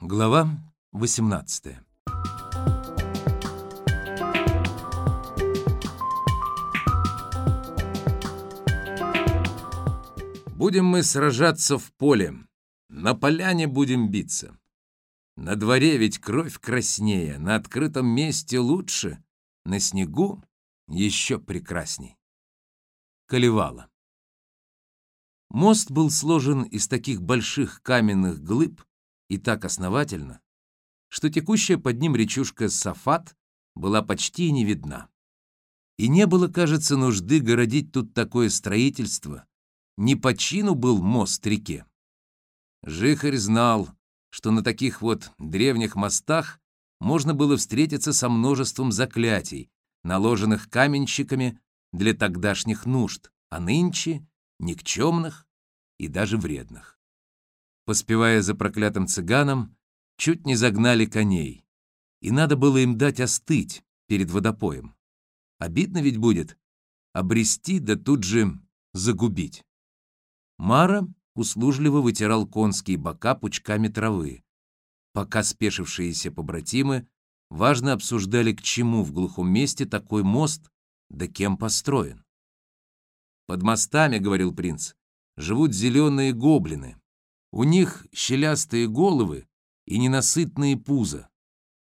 Глава 18 Будем мы сражаться в поле, на поляне будем биться. На дворе ведь кровь краснее, на открытом месте лучше, на снегу еще прекрасней. Колевало. Мост был сложен из таких больших каменных глыб, и так основательно, что текущая под ним речушка Сафат была почти не видна. И не было, кажется, нужды городить тут такое строительство. Не по чину был мост реке. Жихарь знал, что на таких вот древних мостах можно было встретиться со множеством заклятий, наложенных каменщиками для тогдашних нужд, а нынче — никчемных и даже вредных поспевая за проклятым цыганом, чуть не загнали коней, и надо было им дать остыть перед водопоем. Обидно ведь будет обрести да тут же загубить. Мара услужливо вытирал конские бока пучками травы, пока спешившиеся побратимы важно обсуждали, к чему в глухом месте такой мост, да кем построен. «Под мостами, — говорил принц, — живут зеленые гоблины, у них щелястые головы и ненасытные пузо.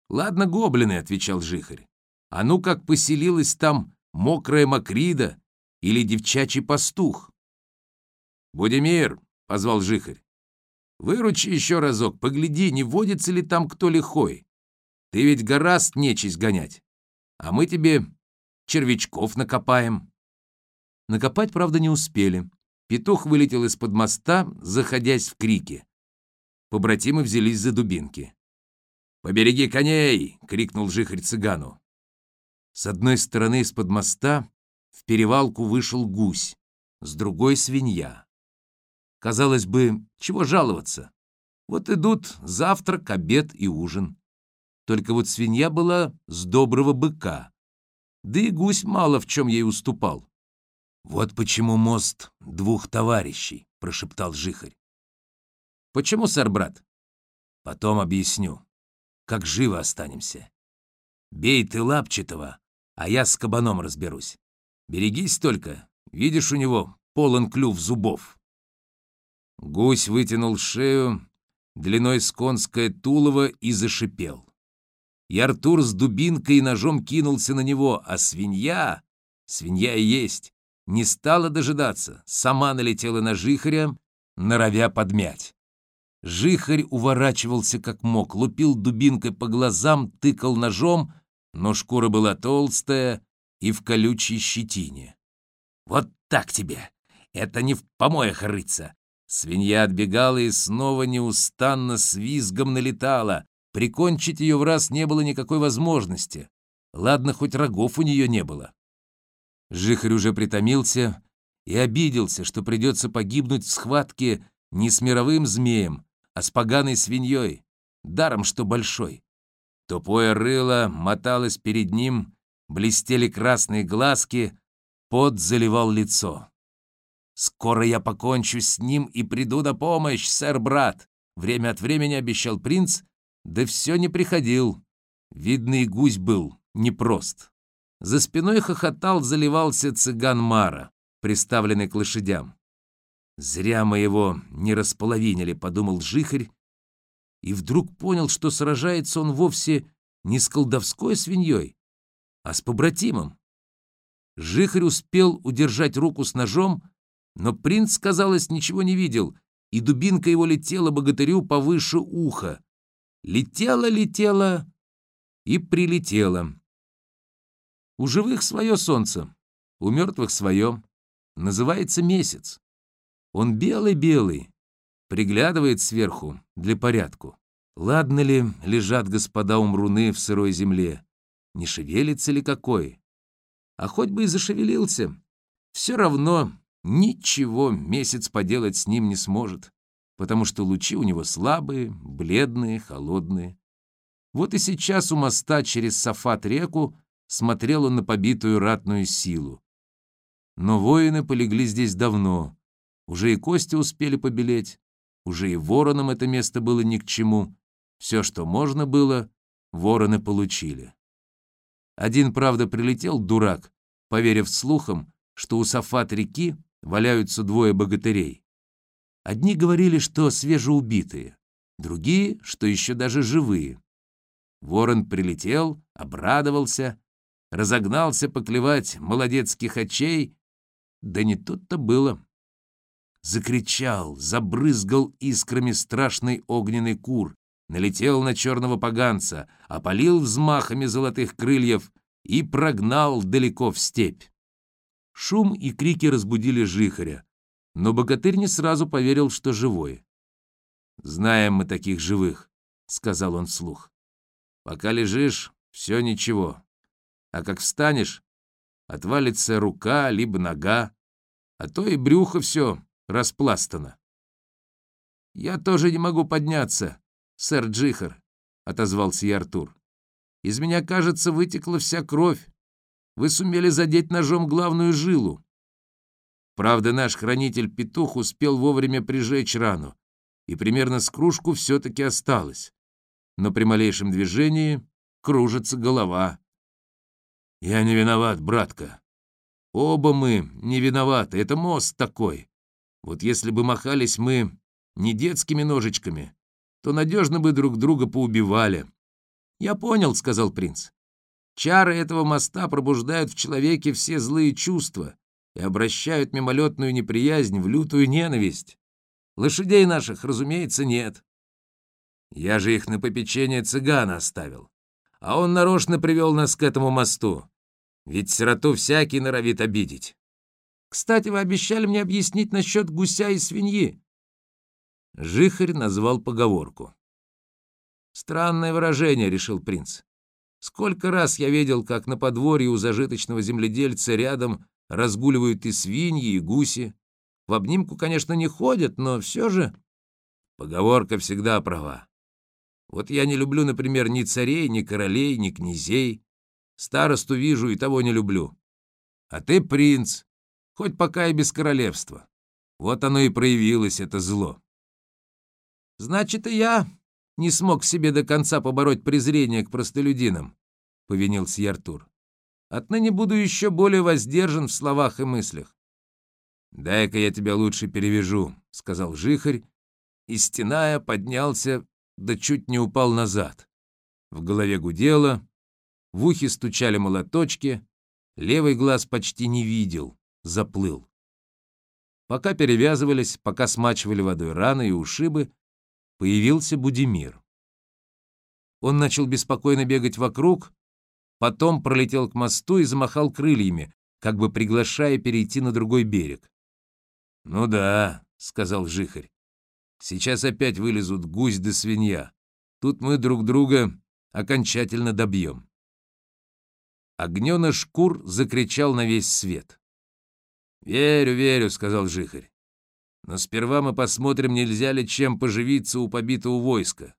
«Ладно, гоблины», — отвечал Жихарь. «А ну как поселилась там мокрая Макрида или девчачий пастух?» «Будимир», — позвал Жихарь, — «выручи еще разок, погляди, не водится ли там кто лихой. Ты ведь гораст нечисть гонять, а мы тебе червячков накопаем». Накопать, правда, не успели. Петух вылетел из-под моста, заходясь в крики. Побратимы взялись за дубинки. «Побереги коней!» — крикнул жихарь цыгану. С одной стороны из-под моста в перевалку вышел гусь, с другой — свинья. Казалось бы, чего жаловаться? Вот идут завтрак, обед и ужин. Только вот свинья была с доброго быка. Да и гусь мало в чем ей уступал. «Вот почему мост двух товарищей», — прошептал Жихарь. «Почему, сэр, брат?» «Потом объясню. Как живо останемся. Бей ты лапчатого, а я с кабаном разберусь. Берегись только, видишь, у него полон клюв зубов». Гусь вытянул шею, длиной с конское тулово и зашипел. И Артур с дубинкой и ножом кинулся на него, а свинья, свинья и есть, не стала дожидаться, сама налетела на жихаря, норовя подмять. Жихарь уворачивался как мог, лупил дубинкой по глазам, тыкал ножом, но шкура была толстая и в колючей щетине. «Вот так тебе! Это не в помоях рыться!» Свинья отбегала и снова неустанно с визгом налетала. Прикончить ее в раз не было никакой возможности. Ладно, хоть рогов у нее не было. Жихарь уже притомился и обиделся, что придется погибнуть в схватке не с мировым змеем, а с поганой свиньей, даром что большой. Тупое рыло моталось перед ним, блестели красные глазки, пот заливал лицо. «Скоро я покончу с ним и приду на помощь, сэр-брат!» Время от времени обещал принц, да все не приходил. Видный гусь был непрост. За спиной хохотал, заливался цыган Мара, приставленный к лошадям. «Зря мы его не располовинили», — подумал Жихарь, и вдруг понял, что сражается он вовсе не с колдовской свиньей, а с побратимом. Жихарь успел удержать руку с ножом, но принц, казалось, ничего не видел, и дубинка его летела богатырю повыше уха. Летела, летела и прилетела. У живых свое солнце, у мертвых свое. Называется месяц. Он белый-белый, приглядывает сверху для порядку. Ладно ли лежат господа умруны в сырой земле? Не шевелится ли какой? А хоть бы и зашевелился, все равно ничего месяц поделать с ним не сможет, потому что лучи у него слабые, бледные, холодные. Вот и сейчас у моста через Сафат-реку смотрел он на побитую ратную силу. Но воины полегли здесь давно, уже и кости успели побелеть, уже и воронам это место было ни к чему. Все, что можно было, вороны получили. Один, правда, прилетел, дурак, поверив слухам, что у Сафат реки валяются двое богатырей. Одни говорили, что свежеубитые, другие, что еще даже живые. Ворон прилетел, обрадовался, разогнался поклевать молодецких очей, да не тут-то было. Закричал, забрызгал искрами страшный огненный кур, налетел на черного поганца, опалил взмахами золотых крыльев и прогнал далеко в степь. Шум и крики разбудили жихаря, но богатырь не сразу поверил, что живой. «Знаем мы таких живых», — сказал он вслух. «Пока лежишь, все ничего. А как встанешь, отвалится рука либо нога, а то и брюхо все распластано». «Я тоже не могу подняться», сэр Джихар», — отозвался я Артур. «Из меня, кажется, вытекла вся кровь. Вы сумели задеть ножом главную жилу». Правда, наш хранитель-петух успел вовремя прижечь рану, и примерно с кружку все-таки осталось. Но при малейшем движении кружится голова. «Я не виноват, братка. Оба мы не виноваты, это мост такой. Вот если бы махались мы не детскими ножичками, то надежно бы друг друга поубивали. «Я понял», — сказал принц. «Чары этого моста пробуждают в человеке все злые чувства и обращают мимолетную неприязнь в лютую ненависть. Лошадей наших, разумеется, нет. Я же их на попечение цыгана оставил, а он нарочно привел нас к этому мосту. Ведь сироту всякий норовит обидеть. Кстати, вы обещали мне объяснить насчет гуся и свиньи. Жихарь назвал поговорку. «Странное выражение», — решил принц. «Сколько раз я видел, как на подворье у зажиточного земледельца рядом разгуливают и свиньи, и гуси. В обнимку, конечно, не ходят, но все же...» Поговорка всегда права. Вот я не люблю, например, ни царей, ни королей, ни князей. Старосту вижу и того не люблю. А ты принц, хоть пока и без королевства. Вот оно и проявилось, это зло. Значит, и я не смог себе до конца побороть презрение к простолюдинам, — повинился я Артур. Отныне буду еще более воздержан в словах и мыслях. «Дай-ка я тебя лучше перевяжу», — сказал жихарь, и, стеная, поднялся, да чуть не упал назад. В голове гудело, в ухе стучали молоточки, левый глаз почти не видел, заплыл. Пока перевязывались, пока смачивали водой раны и ушибы, появился Будимир. Он начал беспокойно бегать вокруг, потом пролетел к мосту и замахал крыльями, как бы приглашая перейти на другой берег. «Ну да», — сказал Жихарь, — «сейчас опять вылезут гусь да свинья. Тут мы друг друга окончательно добьем». Огнёныш Кур закричал на весь свет. «Верю, верю», — сказал Жихарь. Но сперва мы посмотрим, нельзя ли чем поживиться у побитого войска.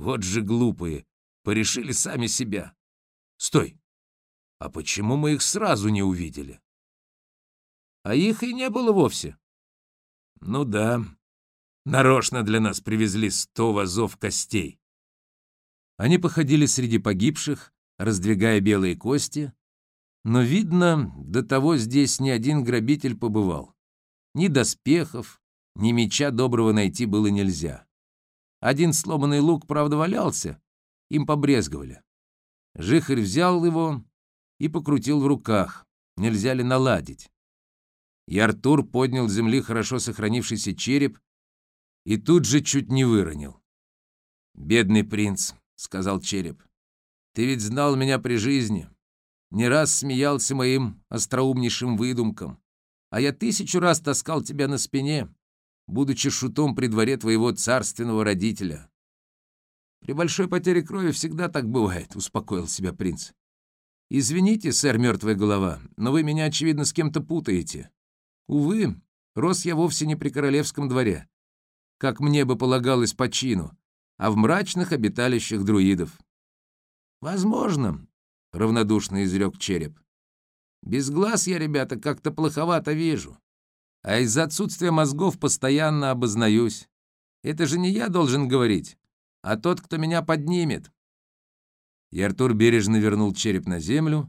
Вот же глупые, порешили сами себя. Стой! А почему мы их сразу не увидели? А их и не было вовсе. Ну да, нарочно для нас привезли сто вазов костей. Они походили среди погибших, раздвигая белые кости, но, видно, до того здесь ни один грабитель побывал. Ни доспехов, ни меча доброго найти было нельзя. Один сломанный лук, правда, валялся, им побрезговали. Жихарь взял его и покрутил в руках, нельзя ли наладить. И Артур поднял с земли хорошо сохранившийся череп и тут же чуть не выронил. «Бедный принц», — сказал череп, — «ты ведь знал меня при жизни, не раз смеялся моим остроумнейшим выдумкам а я тысячу раз таскал тебя на спине, будучи шутом при дворе твоего царственного родителя. При большой потере крови всегда так бывает, успокоил себя принц. Извините, сэр, мертвая голова, но вы меня, очевидно, с кем-то путаете. Увы, рос я вовсе не при королевском дворе, как мне бы полагалось по чину, а в мрачных обиталищах друидов. Возможно, равнодушно изрек череп. Без глаз я, ребята, как-то плоховато вижу. А из-за отсутствия мозгов постоянно обознаюсь. Это же не я должен говорить, а тот, кто меня поднимет». И Артур бережно вернул череп на землю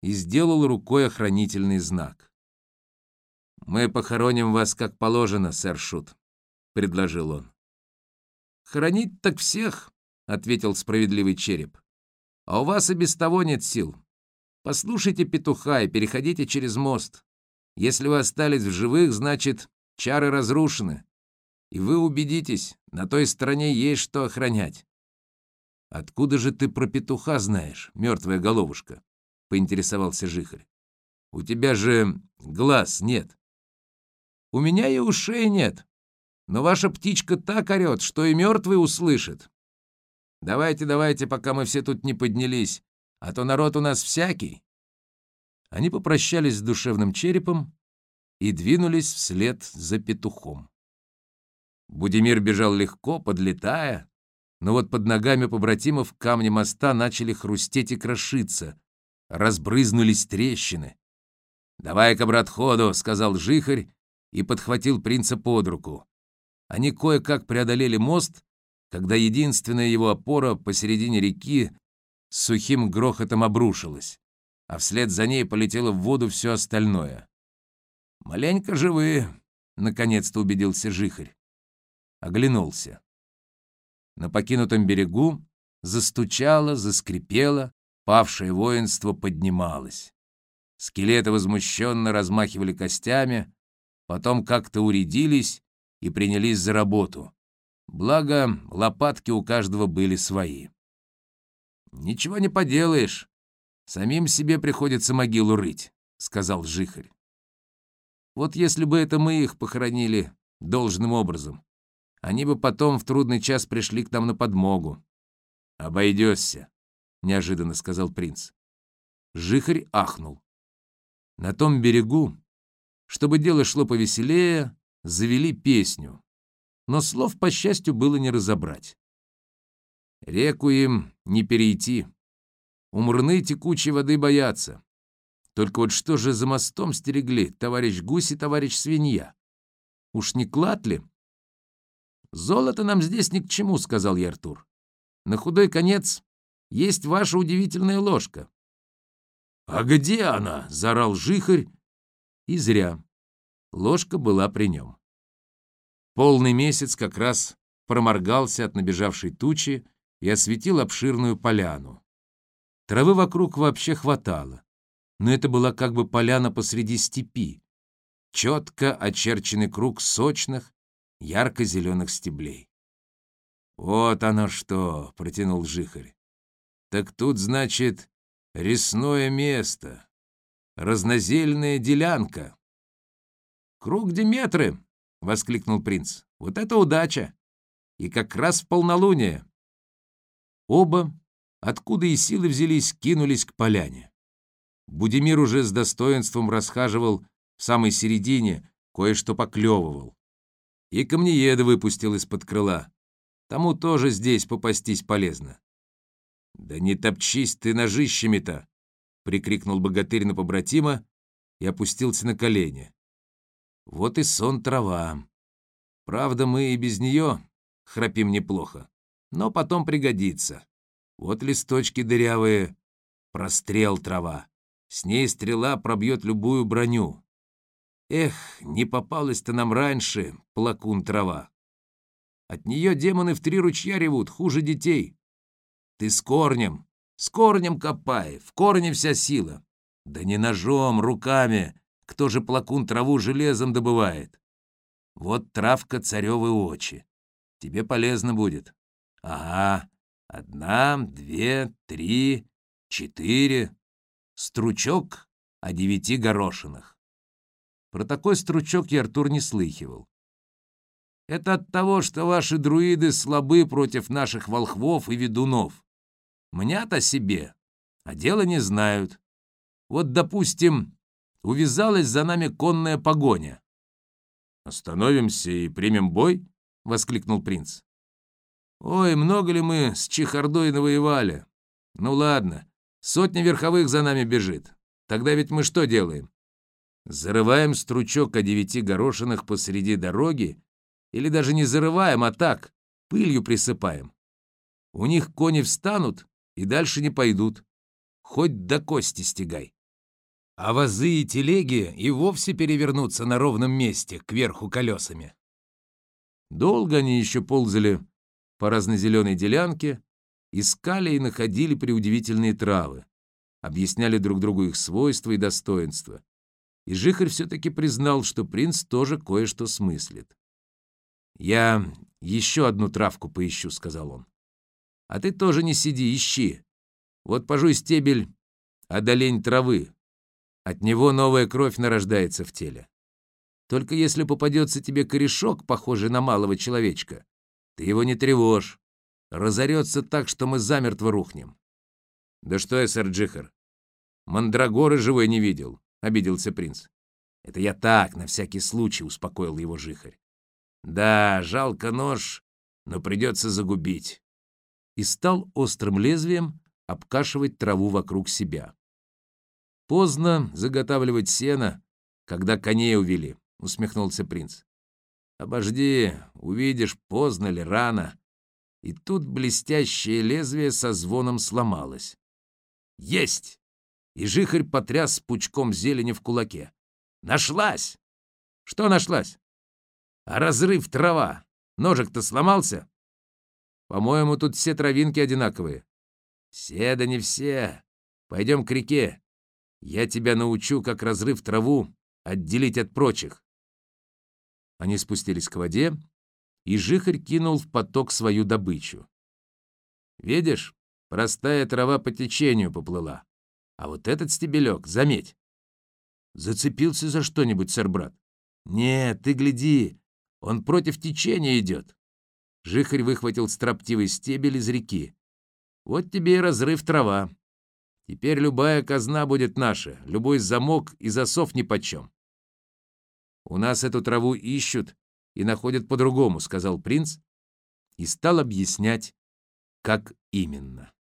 и сделал рукой охранительный знак. «Мы похороним вас как положено, сэр Шут», — предложил он. «Хоронить так всех», — ответил справедливый череп. «А у вас и без того нет сил. Послушайте петуха и переходите через мост. Если вы остались в живых, значит, чары разрушены. И вы убедитесь, на той стороне есть что охранять». «Откуда же ты про петуха знаешь, мертвая головушка?» — поинтересовался Жихарь. «У тебя же глаз нет». «У меня и ушей нет», но ваша птичка так орет, что и мертвый услышит. Давайте, давайте, пока мы все тут не поднялись, а то народ у нас всякий». Они попрощались с душевным черепом и двинулись вслед за петухом. Будимир бежал легко, подлетая, но вот под ногами побратимов камни моста начали хрустеть и крошиться, разбрызнулись трещины. «Давай-ка, брат, ходу», — сказал жихарь и подхватил принца под руку. Они кое-как преодолели мост, когда единственная его опора посередине реки с сухим грохотом обрушилась, а вслед за ней полетело в воду все остальное. «Маленько живые», — наконец-то убедился Жихарь. Оглянулся. На покинутом берегу застучало, заскрипело, павшее воинство поднималось. Скелеты возмущенно размахивали костями, потом как-то уредились и принялись за работу. Благо, лопатки у каждого были свои. «Ничего не поделаешь. Самим себе приходится могилу рыть», — сказал Жихарь. «Вот если бы это мы их похоронили должным образом, они бы потом в трудный час пришли к нам на подмогу». «Обойдешься», — неожиданно сказал принц. Жихарь ахнул. На том берегу, чтобы дело шло повеселее, завели песню, но слов, по счастью, было не разобрать. Реку им не перейти. Умрны текучей воды боятся. Только вот что же за мостом стерегли товарищ гусь и товарищ свинья? Уж не клад ли? «Золото нам здесь ни к чему», — сказал я Артур. «На худой конец есть ваша удивительная ложка». «А где она?» — заорал жихарь. И зря. Ложка была при нем. Полный месяц как раз проморгался от набежавшей тучи и осветил обширную поляну. Травы вокруг вообще хватало, но это была как бы поляна посреди степи, четко очерченный круг сочных, ярко-зеленых стеблей. «Вот оно что!» — протянул Жихарь. «Так тут, значит, ресное место, разнозельная делянка». «Круг Диметры!» — воскликнул принц. «Вот это удача! И как раз в полнолуние!» Оба, откуда и силы взялись, кинулись к поляне. Будимир уже с достоинством расхаживал в самой середине, кое-что поклевывал. И камнееда выпустил из-под крыла. Тому тоже здесь попастись полезно. «Да не топчись ты ножищами-то!» — прикрикнул богатырь на побратима и опустился на колени. Вот и сон трава. Правда, мы и без нее храпим неплохо, но потом пригодится. Вот листочки дырявые, прострел трава. С ней стрела пробьет любую броню. Эх, не попалась-то нам раньше, плакун трава. От нее демоны в три ручья ревут, хуже детей. Ты с корнем, с корнем копай, в корне вся сила. Да не ножом, руками, кто же плакун траву железом добывает? Вот травка царевы очи. Тебе полезно будет. Ага, одна, две, три, четыре. Стручок о девяти горошинах. Про такой стручок я Артур не слыхивал. Это от того, что ваши друиды слабы против наших волхвов и ведунов. Мнят о себе, а дело не знают. Вот, допустим, увязалась за нами конная погоня. «Остановимся и примем бой?» — воскликнул принц. «Ой, много ли мы с чехардой навоевали? Ну ладно, сотня верховых за нами бежит. Тогда ведь мы что делаем? Зарываем стручок о девяти горошинах посреди дороги или даже не зарываем, а так, пылью присыпаем. У них кони встанут и дальше не пойдут. Хоть до кости стегай. А возы и телеги и вовсе перевернутся на ровном месте, кверху колесами. Долго они еще ползали по разнозеленой делянке, искали и находили преудивительные травы, объясняли друг другу их свойства и достоинства. И Жихарь все-таки признал, что принц тоже кое-что смыслит. «Я еще одну травку поищу», — сказал он. «А ты тоже не сиди, ищи. Вот пожуй стебель одолень травы. От него новая кровь нарождается в теле. Только если попадется тебе корешок, похожий на малого человечка, ты его не тревожь. Разорется так, что мы замертво рухнем. Да что я, сэр Джихар, мандрагоры живой не видел, — обиделся принц. Это я так, на всякий случай, — успокоил его Жихарь. Да, жалко нож, но придется загубить. И стал острым лезвием обкашивать траву вокруг себя. Поздно заготавливать сено, когда коней увели, усмехнулся принц. Обожди, увидишь, поздно ли, рано. И тут блестящее лезвие со звоном сломалось. Есть! И жихарь потряс пучком зелени в кулаке. Нашлась! Что нашлась? А разрыв трава. Ножик-то сломался? По-моему, тут все травинки одинаковые. Все да не все. Пойдем к реке. Я тебя научу, как разрыв траву отделить от прочих. Они спустились к воде, и Жихарь кинул в поток свою добычу. Видишь, простая трава по течению поплыла. А вот этот стебелек, заметь. Зацепился за что-нибудь, сэр-брат? Нет, ты гляди, он против течения идет. Жихарь выхватил строптивый стебель из реки. Вот тебе и разрыв трава. Теперь любая казна будет наша, любой замок и засов нипочем. У нас эту траву ищут и находят по-другому, сказал принц и стал объяснять, как именно.